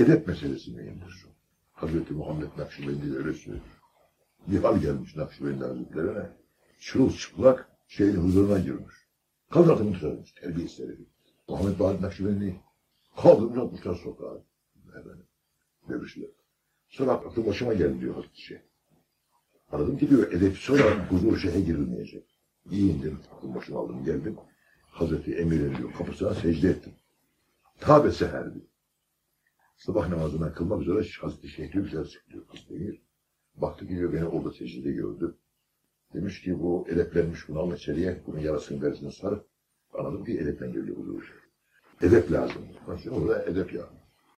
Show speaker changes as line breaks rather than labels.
edep meselesi mühimdir. Hazreti Muhammed Nakşibendi de öyle söylüyor. Bir hal gelmiş Nakşibendi Hazretlerine. Çırılçıplak şeyin huzuruna girmiş. Kaldırtını tutarmış terbiyesiz herifi. Muhammed Bahri Nakşibendi kaldırmış atmışlar sokağa. Efendim. Dövüşler. Sonra aklı başıma geldi diyor Hazreti şey. Aradım ki diyor edepsiz olarak huzur şeyhe girilmeyecek. Giyindim, aklım başıma aldım geldim. Hazreti Emir'in diyor kapısına secde ettim. Tabe seherdi. Sabah namazına kılmak üzere Hazreti Şeyh diyor güzel diyor Hazreti Emir. Baktı ki diyor beni orada secdede gördü. Demiş ki bu edeplenmiş bunu alın içeriye, bunun yarasını verisini sarıp. Anladım ki edepten geliyor huzur şey. Edep lazım. Bak orada edep ya.